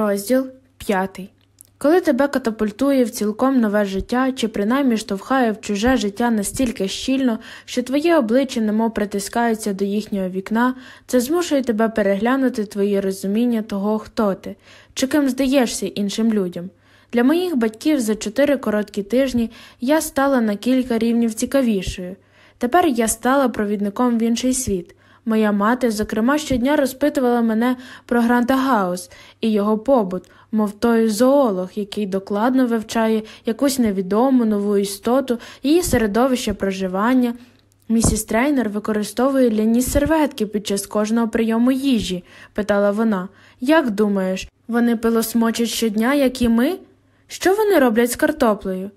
Розділ 5. Коли тебе катапультує в цілком нове життя, чи принаймні штовхає в чуже життя настільки щільно, що твоє обличчя немов притискається до їхнього вікна, це змушує тебе переглянути твоє розуміння того, хто ти, чи ким здаєшся іншим людям. Для моїх батьків за чотири короткі тижні я стала на кілька рівнів цікавішою. Тепер я стала провідником в інший світ. Моя мати, зокрема, щодня розпитувала мене про Гранта Гаус і його побут, мов той зоолог, який докладно вивчає якусь невідому нову істоту, її середовище проживання. Місіс Трейнер використовує ляні серветки під час кожного прийому їжі, питала вона. Як думаєш, вони пилосмочать щодня, як і ми? Що вони роблять з картоплею?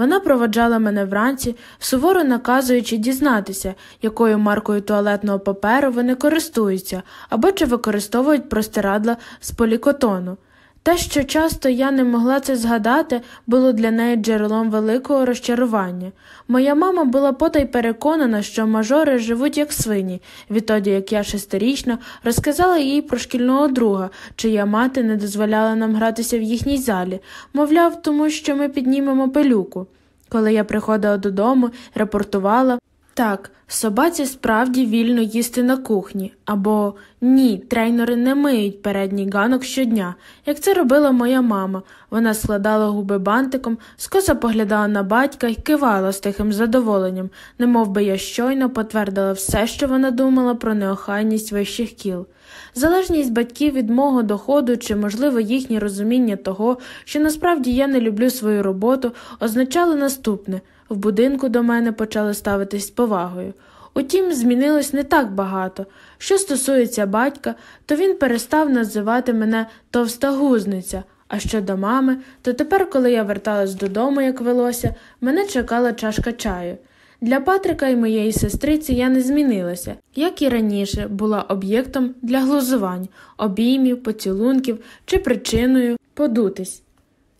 Вона проводжала мене вранці, суворо наказуючи дізнатися, якою маркою туалетного паперу вони користуються або чи використовують простирадла з полікотону. Те, що часто я не могла це згадати, було для неї джерелом великого розчарування. Моя мама була потай переконана, що мажори живуть як свині, відтоді як я шестирічна розказала їй про шкільного друга, чия мати не дозволяла нам гратися в їхній залі, мовляв, тому що ми піднімемо пилюку. Коли я приходила додому, рапортувала так, собаці справді вільно їсти на кухні, або ні, трейнери не миють передній ганок щодня, як це робила моя мама. Вона складала губи бантиком, скоса поглядала на батька і кивала з тихим задоволенням, немов би я щойно потвердила все, що вона думала про неохайність вищих кіл. Залежність батьків від мого доходу чи, можливо, їхнє розуміння того, що насправді я не люблю свою роботу, означало наступне в будинку до мене почали ставитись з повагою. Утім, змінилось не так багато. Що стосується батька, то він перестав називати мене товста гузниця, а щодо мами, то тепер, коли я верталась додому, як велося, мене чекала чашка чаю. Для Патрика і моєї сестриці я не змінилася, як і раніше, була об'єктом для глузувань, обіймів, поцілунків чи причиною подутись.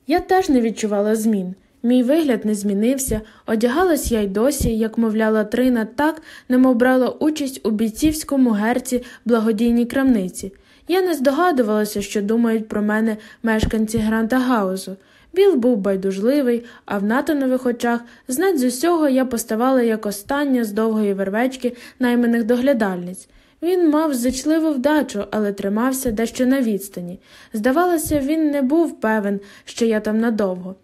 Я теж не відчувала змін. Мій вигляд не змінився, одягалась я й досі, як мовляла Трина, так, немов брала участь у бійцівському герці благодійній крамниці. Я не здогадувалася, що думають про мене мешканці Гранта Гаузу. Біл був байдужливий, а в натанових очах знать з усього я поставала як остання з довгої вервечки найманих доглядальниць. Він мав зичливу вдачу, але тримався дещо на відстані. Здавалося, він не був певен, що я там надовго.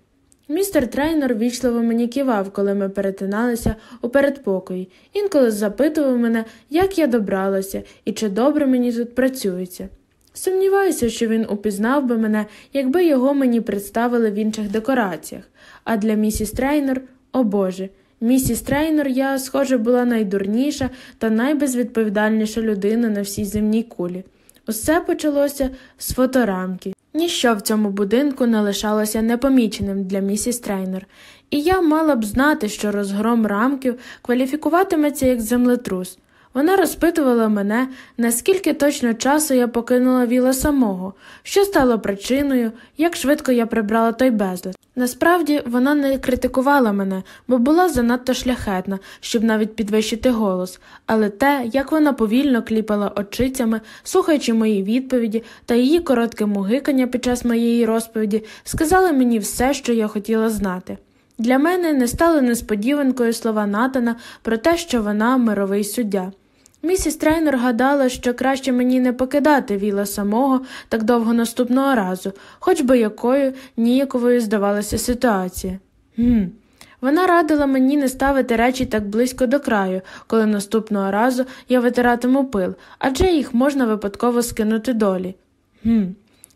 Містер трейнер вічливо мені кивав, коли ми перетиналися у передпокої, інколи запитував мене, як я добралася і чи добре мені тут працюється. Сумніваюся, що він упізнав би мене, якби його мені представили в інших декораціях, а для місіс трейнер, о Боже, місіс трейнер я, схоже, була найдурніша та найбезвідповідальніша людина на всій земній кулі. Усе почалося з фоторамки. Ніщо в цьому будинку не лишалося непоміченим для місіс Трейнер, і я мала б знати, що розгром рамки кваліфікуватиметься як землетрус. Вона розпитувала мене, на скільки точно часу я покинула віла самого, що стало причиною, як швидко я прибрала той безлад. Насправді вона не критикувала мене, бо була занадто шляхетна, щоб навіть підвищити голос, але те, як вона повільно кліпала очицями, слухаючи мої відповіді та її коротке мугикання під час моєї розповіді, сказали мені все, що я хотіла знати. Для мене не стали несподіванкою слова Натана про те, що вона мировий суддя. Місіс Трейнер гадала, що краще мені не покидати віла самого так довго наступного разу, хоч би якою ніяковою здавалася ситуація. Гм. Вона радила мені не ставити речі так близько до краю, коли наступного разу я витиратиму пил, адже їх можна випадково скинути долі. Гм.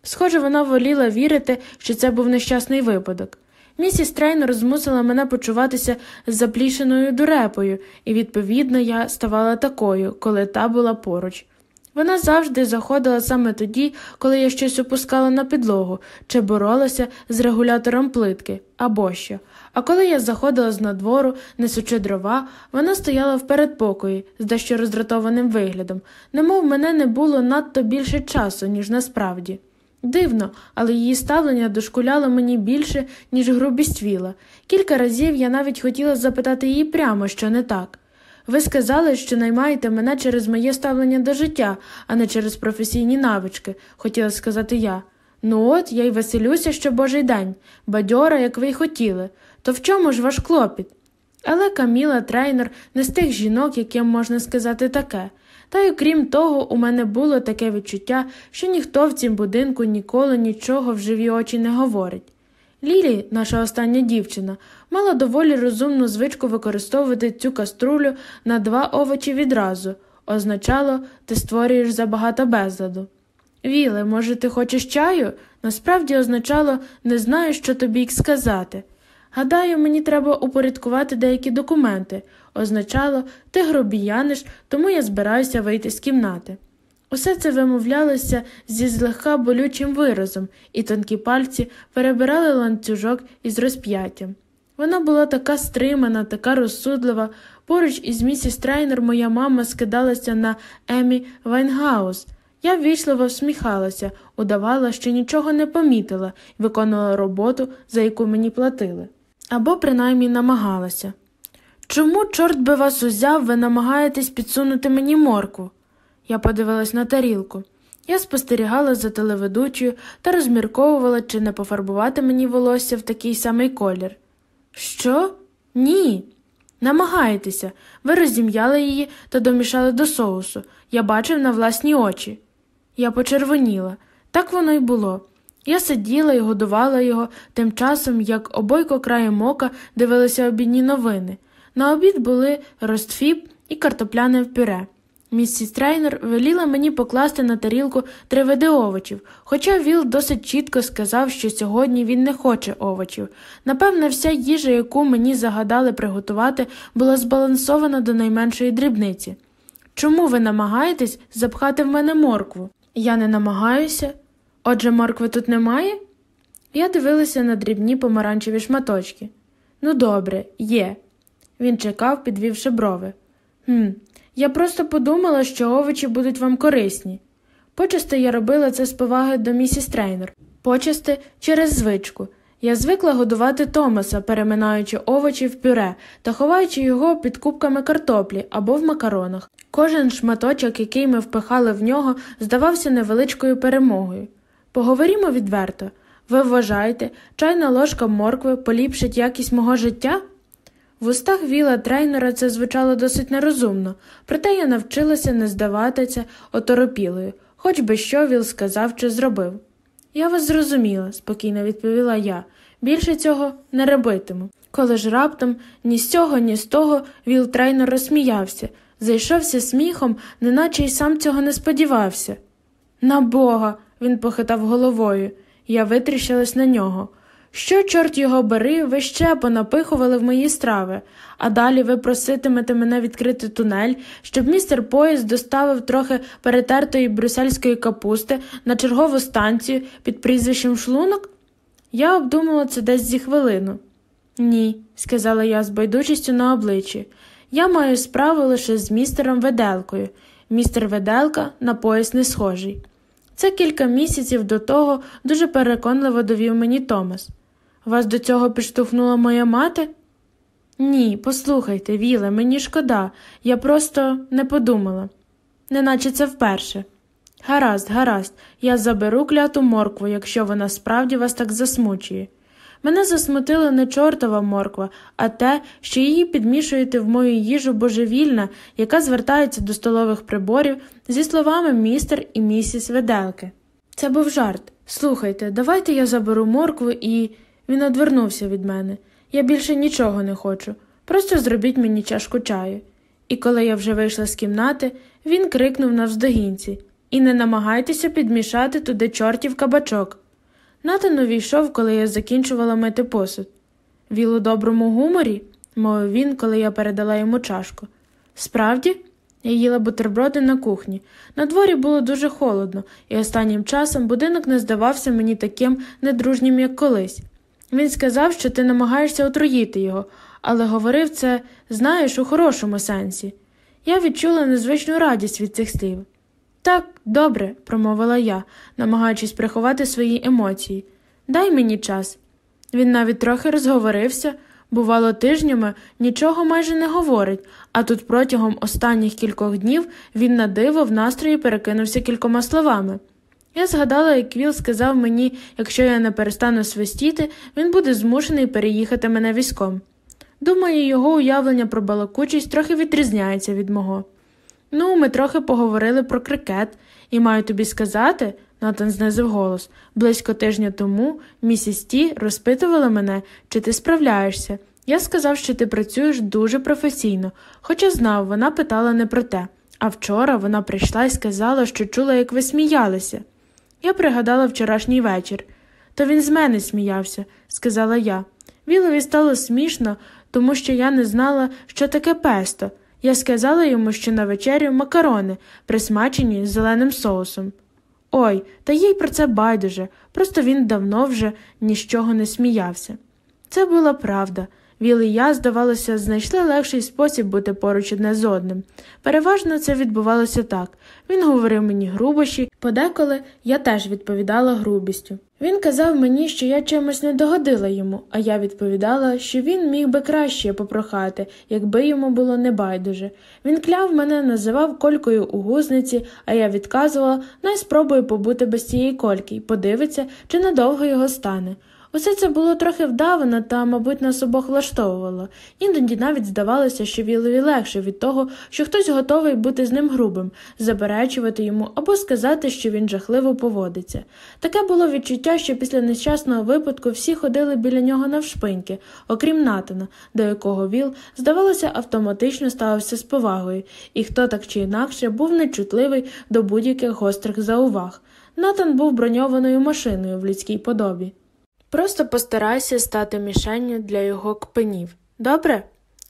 Схоже, вона воліла вірити, що це був нещасний випадок. Місіс Трейнер змусила мене почуватися заплішеною дурепою, і, відповідно, я ставала такою, коли та була поруч. Вона завжди заходила саме тоді, коли я щось опускала на підлогу чи боролася з регулятором плитки або що. А коли я заходила з надвору, несучи дрова, вона стояла в передпокої з дещо роздратованим виглядом, немов мене не було надто більше часу, ніж насправді. Дивно, але її ставлення дошкуляло мені більше, ніж грубість віла. Кілька разів я навіть хотіла запитати її прямо, що не так. Ви сказали, що наймаєте мене через моє ставлення до життя, а не через професійні навички, хотіла сказати я. Ну от я й веселюся, що божий день, бадьора, як ви й хотіли. То в чому ж ваш клопіт? Але Каміла трейнер не з тих жінок, яким можна сказати таке. Та й окрім того, у мене було таке відчуття, що ніхто в цім будинку ніколи нічого в живі очі не говорить. Лілі, наша остання дівчина, мала доволі розумну звичку використовувати цю каструлю на два овочі відразу. Означало, ти створюєш забагато безладу. Віле, може, ти хочеш чаю? Насправді означало не знаю, що тобі й сказати. Гадаю, мені треба упорядкувати деякі документи. Означало, ти гробіяниш, тому я збираюся вийти з кімнати. Усе це вимовлялося зі злегка болючим виразом, і тонкі пальці перебирали ланцюжок із розп'яттям. Вона була така стримана, така розсудлива. Поруч із місіс Трейнер моя мама скидалася на Емі Вайнгаус. Я ввічливо всміхалася, удавала, що нічого не помітила і виконувала роботу, за яку мені платили. Або принаймні намагалася. Чому, чорт би вас узяв, ви намагаєтесь підсунути мені моркву? Я подивилась на тарілку. Я спостерігала за телеведучою та розмірковувала, чи не пофарбувати мені волосся в такий самий колір. Що? Ні. Намагаєтеся. Ви розім'яли її та домішали до соусу. Я бачив на власні очі. Я почервоніла. Так воно й було. Я сиділа і годувала його, тим часом, як обойко краєм ока дивилися обідні новини. На обід були ростфіб і картопляне пюре. Місіс трейнер веліла мені покласти на тарілку три види овочів, хоча Віл досить чітко сказав, що сьогодні він не хоче овочів. Напевне, вся їжа, яку мені загадали приготувати, була збалансована до найменшої дрібниці. Чому ви намагаєтесь запхати в мене моркву? Я не намагаюся. Отже, моркви тут немає? Я дивилася на дрібні помаранчеві шматочки. Ну, добре, є. Він чекав, підвівши брови. «Хм, я просто подумала, що овочі будуть вам корисні. Почасти я робила це з поваги до місіс трейнер, почасти через звичку. Я звикла годувати Томаса, переминаючи овочі в пюре та ховаючи його під кубками картоплі або в макаронах. Кожен шматочок, який ми впихали в нього, здавався невеличкою перемогою. Поговоримо відверто. Ви вважаєте, чайна ложка моркви поліпшить якість мого життя? В устах віла трейнера це звучало досить нерозумно, проте я навчилася не здаватися оторопілою, хоч би що Віл сказав чи зробив. Я вас зрозуміла, спокійно відповіла я. Більше цього не робитиму. Коли ж раптом ні з цього, ні з того Віл трейнер розсміявся, зайшовся сміхом, неначе й сам цього не сподівався. На бога. Він похитав головою. Я витріщилась на нього. Що, чорт його бери, ви ще понапихували в мої страви, а далі ви проситимете мене відкрити тунель, щоб містер поїзд доставив трохи перетертої брюссельської капусти на чергову станцію під прізвищем шлунок? Я обдумала це десь зі хвилину. Ні, сказала я з байдужістю на обличчі. Я маю справу лише з містером Веделкою. Містер Веделка на пояс не схожий. Це кілька місяців до того дуже переконливо довів мені Томас. Вас до цього підштовхнула моя мати? Ні, послухайте, Віле, мені шкода, я просто не подумала, неначе це вперше. Гаразд, гаразд, я заберу кляту моркву, якщо вона справді вас так засмучує. Мене засмутила не чортова морква, а те, що її підмішуєте в мою їжу божевільна, яка звертається до столових приборів зі словами містер і місіс Веделки. Це був жарт. Слухайте, давайте я заберу моркву і. Він одвернувся від мене. Я більше нічого не хочу. Просто зробіть мені чашку чаю. І коли я вже вийшла з кімнати, він крикнув навздогінці І не намагайтеся підмішати туди чортів кабачок. Натан увійшов, коли я закінчувала мити посуд. Віл у доброму гуморі, мовив він, коли я передала йому чашку. Справді, я їла бутерброди на кухні. На дворі було дуже холодно, і останнім часом будинок не здавався мені таким недружнім, як колись. Він сказав, що ти намагаєшся отруїти його, але говорив це, знаєш, у хорошому сенсі. Я відчула незвичну радість від цих слів. Так, добре, промовила я, намагаючись приховати свої емоції. Дай мені час. Він навіть трохи розговорився, бувало, тижнями нічого майже не говорить, а тут протягом останніх кількох днів він на диво в настрої перекинувся кількома словами. Я згадала, як Віл сказав мені, якщо я не перестану свистіти, він буде змушений переїхати мене військом. Думаю, його уявлення про балакучість трохи відрізняється від мого. Ну, ми трохи поговорили про крикет, і маю тобі сказати, Натан знизив голос, близько тижня тому місіс Ті розпитувала мене, чи ти справляєшся. Я сказав, що ти працюєш дуже професійно, хоча знав, вона питала не про те. А вчора вона прийшла і сказала, що чула, як ви сміялися. Я пригадала вчорашній вечір. То він з мене сміявся, сказала я. Вілові стало смішно, тому що я не знала, що таке песто. Я сказала йому, що на вечерю макарони, присмачені з зеленим соусом. Ой, та їй про це байдуже, просто він давно вже нічого не сміявся. Це була правда. Віл і я, здавалося, знайшли легший спосіб бути поруч одне з одним. Переважно це відбувалося так він говорив мені грубощі, подеколи я теж відповідала грубістю. Він казав мені, що я чимось не догодила йому, а я відповідала, що він міг би краще попрохати, якби йому було небайдуже. Він кляв мене, називав колькою у гузниці, а я відказувала, най спробую побути без цієї кольки і подивиться, чи надовго його стане. Усе це було трохи вдавано та, мабуть, нас обох влаштовувало. Іноді навіть здавалося, що Вілові легше від того, що хтось готовий бути з ним грубим, заперечувати йому або сказати, що він жахливо поводиться. Таке було відчуття, що після нещасного випадку всі ходили біля нього навшпиньки, окрім Натана, до якого Віл, здавалося, автоматично ставився з повагою, і хто так чи інакше був нечутливий до будь-яких гострих зауваг. Натан був броньованою машиною в людській подобі. Просто постарайся стати мішенню для його кпинів. Добре?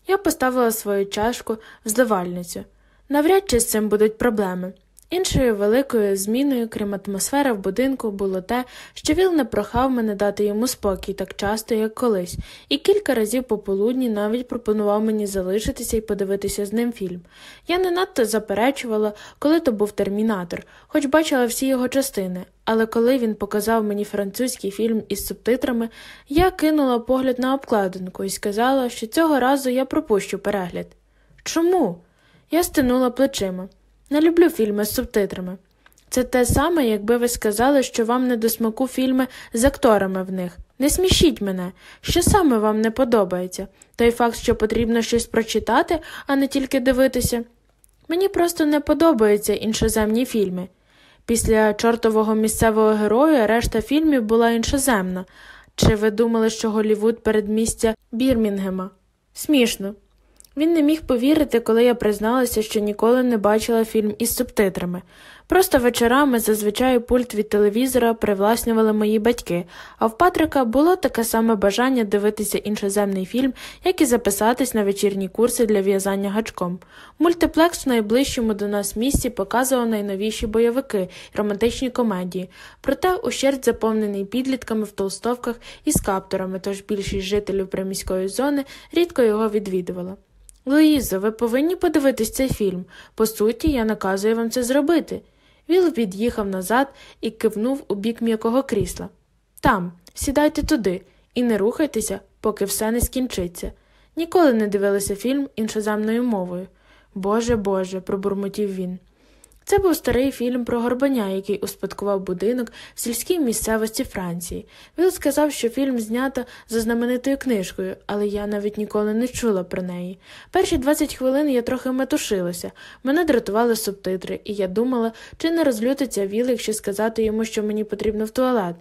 Я поставила свою чашку в зливальницю. Навряд чи з цим будуть проблеми. Іншою великою зміною, крім атмосфери в будинку, було те, що Віл не прохав мене дати йому спокій так часто, як колись, і кілька разів пополудні навіть пропонував мені залишитися і подивитися з ним фільм. Я не надто заперечувала, коли то був термінатор, хоч бачила всі його частини, але коли він показав мені французький фільм із субтитрами, я кинула погляд на обкладинку і сказала, що цього разу я пропущу перегляд. Чому? Я стинула плечима. Не люблю фільми з субтитрами. Це те саме, якби ви сказали, що вам не до смаку фільми з акторами в них. Не смішіть мене, що саме вам не подобається, той факт, що потрібно щось прочитати, а не тільки дивитися. Мені просто не подобаються іншоземні фільми. Після чортового місцевого героя решта фільмів була іншоземна. Чи ви думали, що Голівуд передмістя Бірмінгема? Смішно. Він не міг повірити, коли я призналася, що ніколи не бачила фільм із субтитрами. Просто вечорами зазвичай пульт від телевізора привласнювали мої батьки, а в Патрика було таке саме бажання дивитися іншоземний фільм, як і записатись на вечірні курси для в'язання гачком. Мультиплекс в найближчому до нас місці показував найновіші бойовики романтичні комедії, проте ущерть заповнений підлітками в толстовках і з каптурами, тож більшість жителів приміської зони рідко його відвідувала. Луїзо, ви повинні подивитись цей фільм. По суті, я наказую вам це зробити. Віл від'їхав назад і кивнув у бік м'якого крісла. Там, сідайте туди і не рухайтеся, поки все не скінчиться. Ніколи не дивилися фільм іншоземною мовою. Боже Боже, пробурмотів він. Це був старий фільм про горбаня, який успадкував будинок в сільській місцевості Франції. Він сказав, що фільм знято за знаменитою книжкою, але я навіть ніколи не чула про неї. Перші 20 хвилин я трохи метушилася, мене дратували субтитри, і я думала, чи не розлютиться Віл, якщо сказати йому, що мені потрібно в туалет.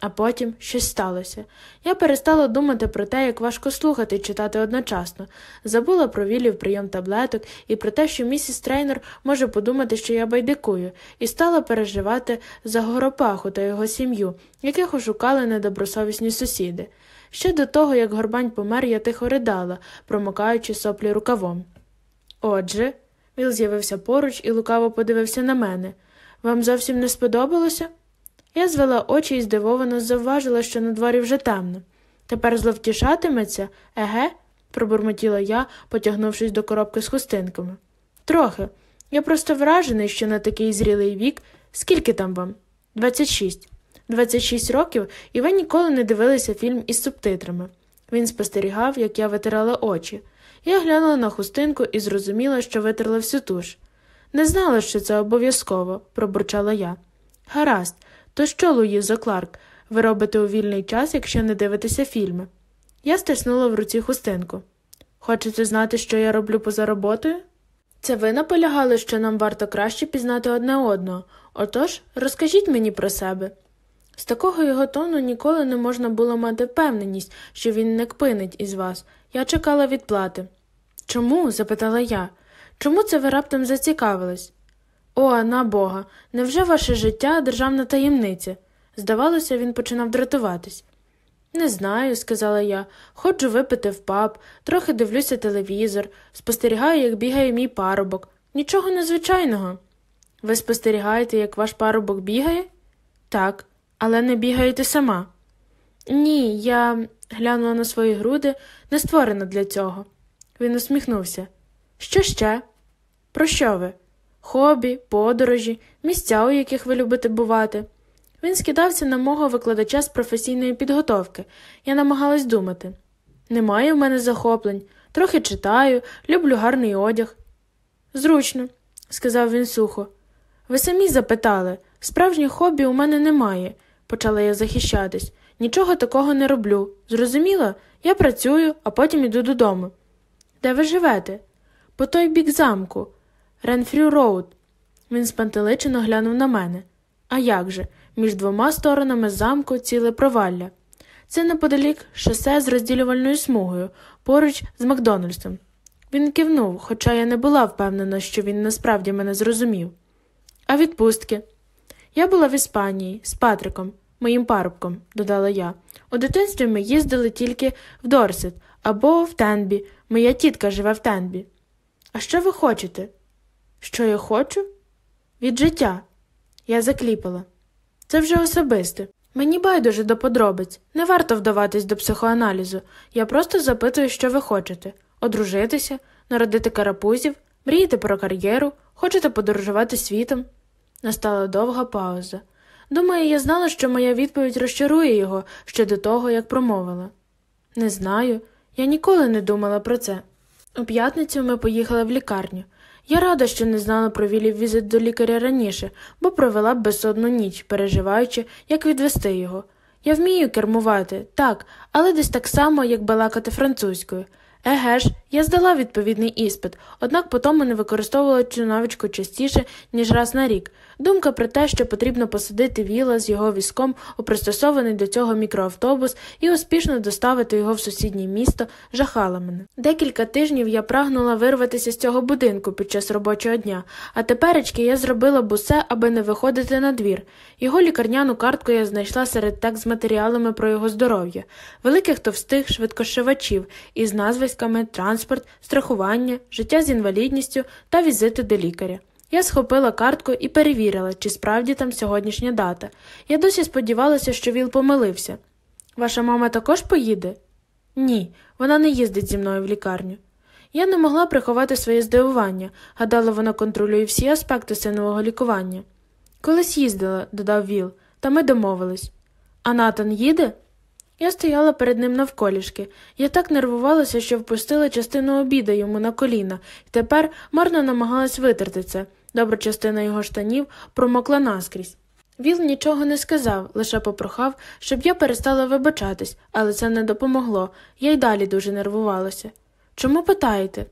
А потім щось сталося. Я перестала думати про те, як важко слухати і читати одночасно, забула про вілів прийом таблеток і про те, що місіс Трейнер може подумати, що я байдикую, і стала переживати за Горопаху та його сім'ю, яких ошукали недобросовісні сусіди. Ще до того, як горбань помер, я тихо ридала, промокаючи соплі рукавом. Отже, Віл з'явився поруч і лукаво подивився на мене. Вам зовсім не сподобалося? Я звела очі і здивовано завважила, що на дворі вже темно. Тепер зловтішатиметься, еге? пробурмотіла я, потягнувшись до коробки з хустинками. Трохи. Я просто вражений, що на такий зрілий вік. Скільки там вам? Двадцять шість. Двадцять шість років, і ви ніколи не дивилися фільм із субтитрами. Він спостерігав, як я витирала очі. Я глянула на хустинку і зрозуміла, що витерла всю туш. Не знала, що це обов'язково, пробурчала я. Гаразд, то що, Луїзо Кларк, ви робите у вільний час, якщо не дивитеся фільми? Я стиснула в руці хустинку. Хочете знати, що я роблю поза роботою? Це ви наполягали, що нам варто краще пізнати одне одного. Отож, розкажіть мені про себе. З такого його тону ніколи не можна було мати впевненість, що він не кпинить із вас. Я чекала відплати. Чому? запитала я. Чому це ви раптом зацікавились? О, на Бога, невже ваше життя державна таємниця? Здавалося, він починав дратуватись. Не знаю, сказала я. Ходжу випити в паб, трохи дивлюся телевізор, спостерігаю, як бігає мій парубок. Нічого незвичайного. Ви спостерігаєте, як ваш парубок бігає? Так, але не бігаєте сама. Ні, я глянула на свої груди, не створена для цього. Він усміхнувся. Що ще? Про що ви? Хобі, подорожі, місця, у яких ви любите бувати. Він скидався на мого викладача з професійної підготовки. Я намагалась думати. Немає в мене захоплень, трохи читаю, люблю гарний одяг. Зручно, сказав він сухо. Ви самі запитали справжніх хобі у мене немає, почала я захищатись. Нічого такого не роблю. Зрозуміла? Я працюю, а потім іду додому. Де ви живете? По той бік замку, Ренфрю Роуд. Він спантеличено глянув на мене. А як же? Між двома сторонами замку ціле провалля. Це неподалік шосе з розділювальною смугою, поруч з Макдональдсом. Він кивнув, хоча я не була впевнена, що він насправді мене зрозумів. А відпустки? Я була в Іспанії з Патриком, моїм парубком, додала я. У дитинстві ми їздили тільки в Дорсет або в Тенбі. Моя тітка живе в Тенбі. А що ви хочете? Що я хочу? Від життя. Я закліпала. Це вже особисте. Мені байдуже до подробиць. Не варто вдаватись до психоаналізу. Я просто запитую, що ви хочете одружитися, народити карапузів, мрієте про кар'єру, хочете подорожувати світом. Настала довга пауза. Думаю, я знала, що моя відповідь розчарує його ще до того, як промовила. Не знаю, я ніколи не думала про це. У п'ятницю ми поїхали в лікарню. Я рада, що не знала про Вілів візит до лікаря раніше, бо провела б безсонну ніч, переживаючи, як відвести його. Я вмію кермувати, так, але десь так само, як балакати французькою. Еге ж, я здала відповідний іспит, однак потім не використовувала цю навичку частіше, ніж раз на рік. Думка про те, що потрібно посадити віла з його візком у пристосований до цього мікроавтобус і успішно доставити його в сусіднє місто, жахала мене. Декілька тижнів я прагнула вирватися з цього будинку під час робочого дня, а теперечки я зробила б усе, аби не виходити на двір. Його лікарняну картку я знайшла серед текст з матеріалами про його здоров'я, великих товстих швидкошивачів із назвиськами транспорт, страхування, життя з інвалідністю та візити до лікаря. Я схопила картку і перевірила, чи справді там сьогоднішня дата. Я досі сподівалася, що Віл помилився. Ваша мама також поїде? Ні, вона не їздить зі мною в лікарню. Я не могла приховати своє здивування, гадала, вона контролює всі аспекти синового лікування. Колись їздила, додав Віл, та ми домовились. А Натан їде? Я стояла перед ним навколішки. Я так нервувалася, що впустила частину обіда йому на коліна, і тепер марно намагалась витерти це. Добра частина його штанів промокла наскрізь. Віл нічого не сказав, лише попрохав, щоб я перестала вибачатись, але це не допомогло, я й далі дуже нервувалася. Чому питаєте?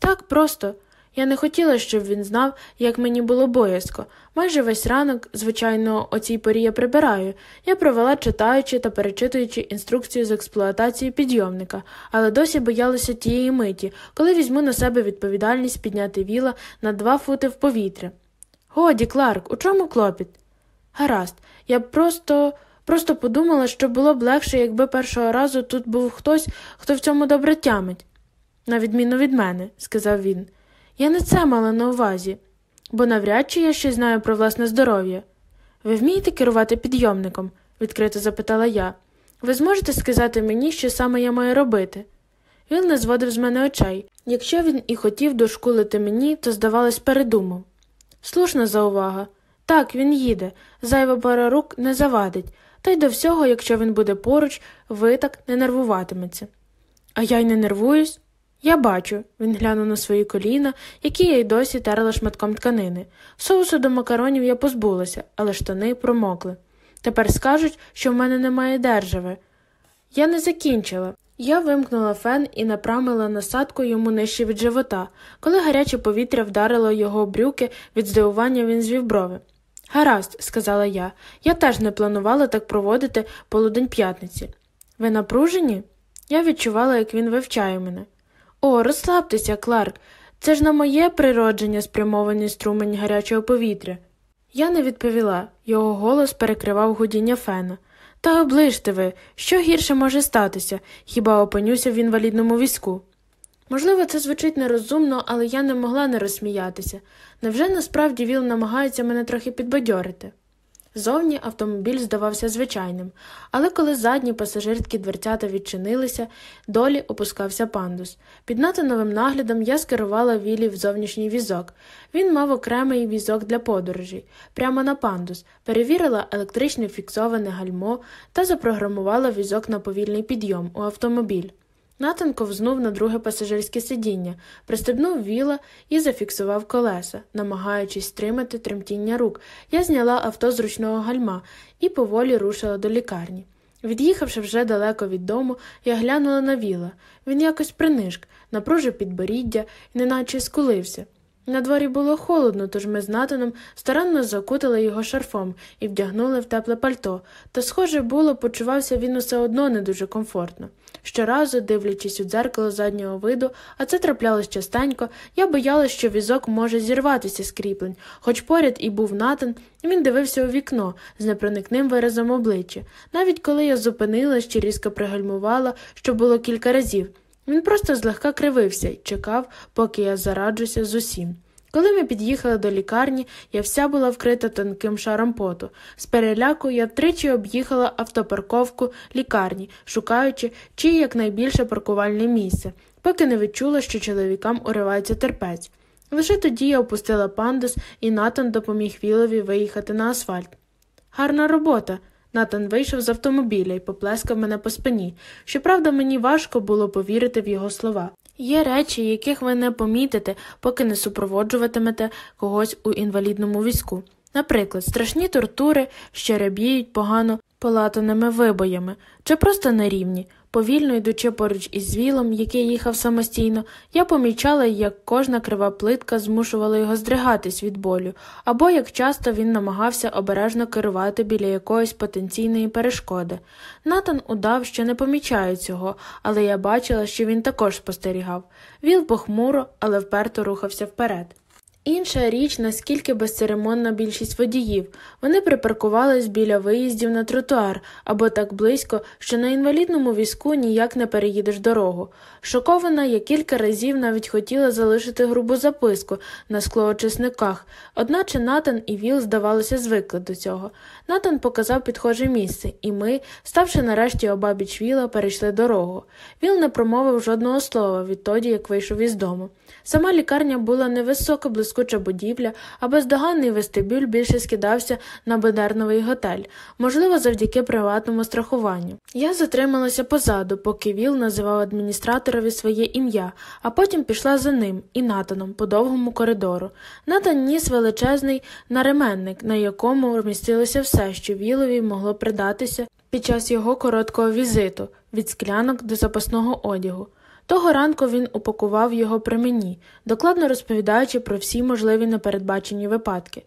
Так просто. Я не хотіла, щоб він знав, як мені було боязко. Майже весь ранок, звичайно, о цій порі я прибираю. Я провела читаючи та перечитуючи інструкцію з експлуатації підйомника, але досі боялася тієї миті, коли візьму на себе відповідальність підняти віла на два фути в повітря. Годі, Кларк, у чому клопіт? Гаразд, я просто. Просто подумала, що було б легше, якби першого разу тут був хтось, хто в цьому добре тямить. На відміну від мене, сказав він. Я не це мала на увазі, бо навряд чи я щось знаю про власне здоров'я. Ви вмієте керувати підйомником? відкрито запитала я. Ви зможете сказати мені, що саме я маю робити? Він не зводив з мене очей. Якщо він і хотів дошкулити мені, то, здавалось, передумав. Слушна заувага. Так, він їде, зайва пара рук не завадить, та й до всього, якщо він буде поруч, ви так не нервуватиметься. А я й не нервуюсь. Я бачу, він глянув на свої коліна, які я й досі терла шматком тканини. Соусу до макаронів я позбулася, але штани промокли. Тепер скажуть, що в мене немає держави. Я не закінчила. Я вимкнула фен і направила насадку йому нижче від живота. Коли гаряче повітря вдарило його брюки, від здивування він звів брови. Гаразд, сказала я, я теж не планувала так проводити полудень п'ятниці. Ви напружені? Я відчувала, як він вивчає мене. О, розслабтеся, Кларк. Це ж на моє природження спрямований струмень гарячого повітря. Я не відповіла, його голос перекривав гудіння фена. Та оближте ви, що гірше може статися, хіба опинюся в інвалідному візку? Можливо, це звучить нерозумно, але я не могла не розсміятися. Невже насправді Віл намагається мене трохи підбадьорити? Зовні автомобіль здавався звичайним, але коли задні пасажирські дверцята відчинилися, долі опускався пандус. Під натановим наглядом я скерувала Вілі в зовнішній візок. Він мав окремий візок для подорожей, прямо на пандус, перевірила електричне фіксоване гальмо та запрограмувала візок на повільний підйом у автомобіль. Натан ковзнув на друге пасажирське сидіння, пристебнув віла і зафіксував колеса, намагаючись стримати тремтіння рук. Я зняла авто з ручного гальма і поволі рушила до лікарні. Від'їхавши вже далеко від дому, я глянула на віла. Він якось принишк, напружив підборіддя і неначе скулився. На дворі було холодно, тож ми з Натаном старанно закутали його шарфом і вдягнули в тепле пальто, та, схоже, було, почувався він усе одно не дуже комфортно. Щоразу, дивлячись у дзеркало заднього виду, а це траплялось частенько, я боялась, що візок може зірватися з кріплень, хоч поряд і був натан, він дивився у вікно з непроникним виразом обличчя. Навіть коли я зупинилась чи різко пригальмувала, що було кілька разів. Він просто злегка кривився і чекав, поки я зараджуся з усім. Коли ми під'їхали до лікарні, я вся була вкрита тонким шаром поту. З переляку я втричі об'їхала автопарковку лікарні, шукаючи чи якнайбільше паркувальне місце, поки не відчула, що чоловікам уривається терпець. Лише тоді я опустила пандус, і Натан допоміг Вілові виїхати на асфальт. Гарна робота, Натан вийшов з автомобіля і поплескав мене по спині. Щоправда, мені важко було повірити в його слова. Є речі, яких ви не помітите, поки не супроводжуватимете когось у інвалідному візку. Наприклад, страшні тортури, що ребіють погано полатаними вибоями, чи просто нерівні. Повільно йдучи поруч із вілом, який їхав самостійно, я помічала, як кожна крива плитка змушувала його здригатись від болю, або як часто він намагався обережно керувати біля якоїсь потенційної перешкоди. Натан удав, що не помічає цього, але я бачила, що він також спостерігав. Віл похмуро, але вперто рухався вперед. Інша річ, наскільки безцеремонна більшість водіїв. Вони припаркувались біля виїздів на тротуар або так близько, що на інвалідному візку ніяк не переїдеш дорогу. Шокована, я кілька разів навіть хотіла залишити грубу записку на склоочисниках, одначе Натан і Віл, здавалося, звикли до цього. Натан показав підхоже місце, і ми, ставши нарешті обабіч Віла, перейшли дорогу. Віл не промовив жодного слова відтоді, як вийшов із дому. Сама лікарня була невисока, блискуча будівля, а бездоганний вестибюль більше скидався на бедерновий готель, можливо, завдяки приватному страхуванню. Я затрималася позаду, поки Віл називав адміністраторові своє ім'я, а потім пішла за ним і Натаном по довгому коридору. Натан ніс величезний наременник, на якому вмістилося все, що Вілові могло придатися під час його короткого візиту від склянок до запасного одягу. Того ранку він упакував його при мені, докладно розповідаючи про всі можливі непередбачені випадки.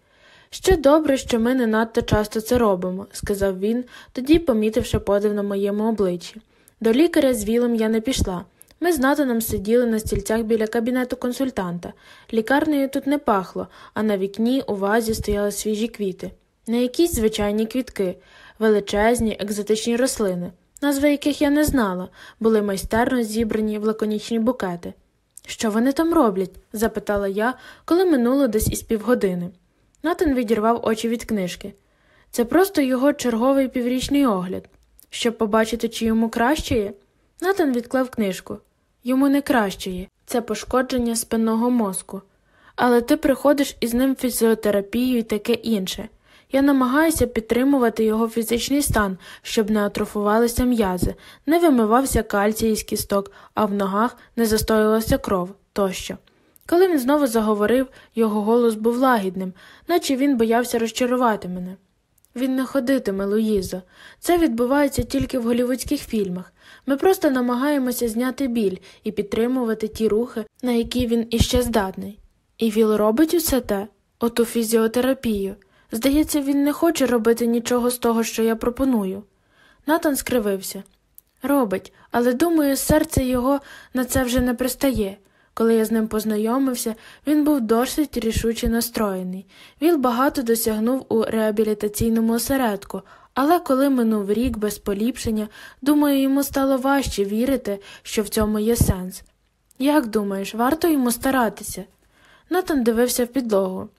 Ще добре, що ми не надто часто це робимо, сказав він, тоді помітивши подив на моєму обличчі. До лікаря з вілом я не пішла. Ми з Натаном сиділи на стільцях біля кабінету консультанта. Лікарнею тут не пахло, а на вікні у вазі стояли свіжі квіти, не якісь звичайні квітки, величезні, екзотичні рослини назви яких я не знала, були майстерно зібрані в лаконічні букети. Що вони там роблять? запитала я, коли минуло десь із півгодини. Натан відірвав очі від книжки. Це просто його черговий піврічний огляд. Щоб побачити, чи йому кращає. Натан відклав книжку. Йому не кращає. Це пошкодження спинного мозку. Але ти приходиш із ним фізіотерапію і таке інше. Я намагаюся підтримувати його фізичний стан, щоб не атрофувалися м'язи, не вимивався кальцій із кісток, а в ногах не застоювалася кров тощо. Коли він знову заговорив, його голос був лагідним, наче він боявся розчарувати мене. Він не ходитиме, Луїзо. Це відбувається тільки в голівудських фільмах. Ми просто намагаємося зняти біль і підтримувати ті рухи, на які він іще здатний. І Віл робить усе те, оту фізіотерапію. Здається, він не хоче робити нічого з того, що я пропоную. Натан скривився. Робить, але думаю, серце його на це вже не пристає. Коли я з ним познайомився, він був досить рішуче настроєний. Він багато досягнув у реабілітаційному осередку, але коли минув рік без поліпшення, думаю, йому стало важче вірити, що в цьому є сенс. Як думаєш, варто йому старатися? Натан дивився в підлогу.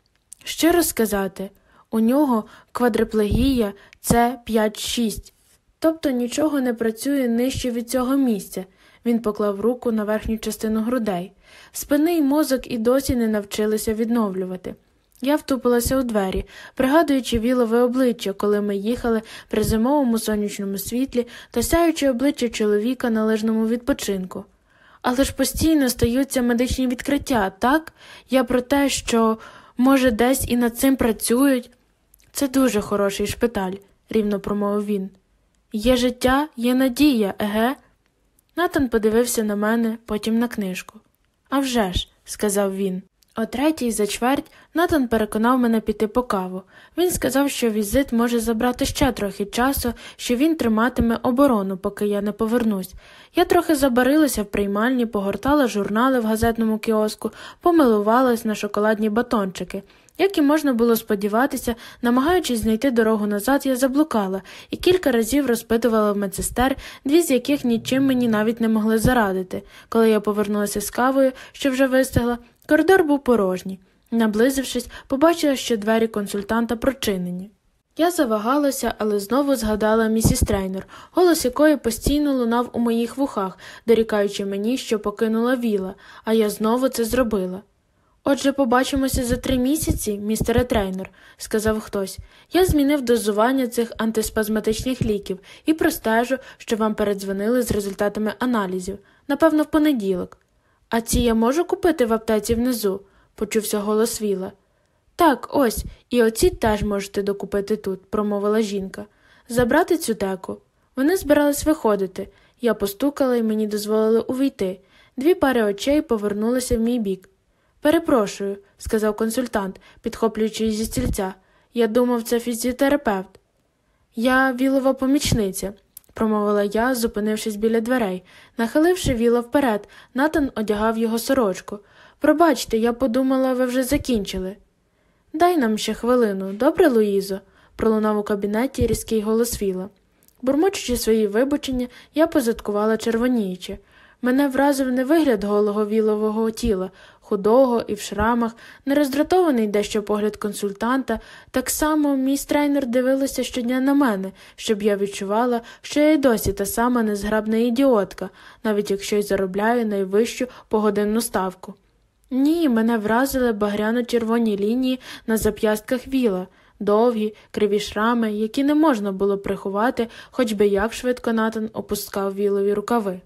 Щиро сказати, у нього квадриплегія це 5-6, тобто нічого не працює нижче від цього місця. Він поклав руку на верхню частину грудей. Спини й мозок і досі не навчилися відновлювати. Я втупилася у двері, пригадуючи вілове обличчя, коли ми їхали при зимовому сонячному світлі та сяючи обличчя чоловіка на лежному відпочинку. Але ж постійно стаються медичні відкриття, так? Я про те, що, може, десь і над цим працюють. Це дуже хороший шпиталь, рівно промовив він. Є життя, є надія, еге? Натан подивився на мене, потім на книжку. «А вже ж», – сказав він. О третій за чверть Натан переконав мене піти по каву. Він сказав, що візит може забрати ще трохи часу, що він триматиме оборону, поки я не повернусь. Я трохи забарилася в приймальні, погортала журнали в газетному кіоску, помилувалась на шоколадні батончики. Як і можна було сподіватися, намагаючись знайти дорогу назад, я заблукала і кілька разів розпитувала медсестер, дві з яких нічим мені навіть не могли зарадити. Коли я повернулася з кавою, що вже вистигла, коридор був порожній. Наблизившись, побачила, що двері консультанта прочинені. Я завагалася, але знову згадала місіс Трейнер, голос якої постійно лунав у моїх вухах, дорікаючи мені, що покинула віла, а я знову це зробила. Отже, побачимося за три місяці, містере трейнер, сказав хтось. Я змінив дозування цих антиспазматичних ліків і простежу, що вам передзвонили з результатами аналізів, напевно, в понеділок. А ці я можу купити в аптеці внизу, почувся голос Віла. Так, ось, і оці теж можете докупити тут, промовила жінка. Забрати цю теку. Вони збирались виходити. Я постукала і мені дозволили увійти. Дві пари очей повернулися в мій бік. Перепрошую, сказав консультант, підхоплюючи зі стільця. Я думав, це фізіотерапевт. Я вілова помічниця, промовила я, зупинившись біля дверей. Нахиливши віла вперед, Натан одягав його сорочку. Пробачте, я подумала, ви вже закінчили. Дай нам ще хвилину, добре, Луїзо? пролунав у кабінеті різкий голос Віла. Бурмочучи свої вибачення, я позадкувала червоніючи. Мене вразив не вигляд голого вілового тіла, худого і в шрамах, не роздратований дещо погляд консультанта, так само місіс Трейнер дивилася щодня на мене, щоб я відчувала, що я й досі та сама незграбна ідіотка, навіть якщо й заробляю найвищу погодинну ставку. Ні, мене вразили багряно червоні лінії на зап'ястках віла. Довгі, криві шрами, які не можна було приховати, хоч би як швидко натан опускав вілові рукави.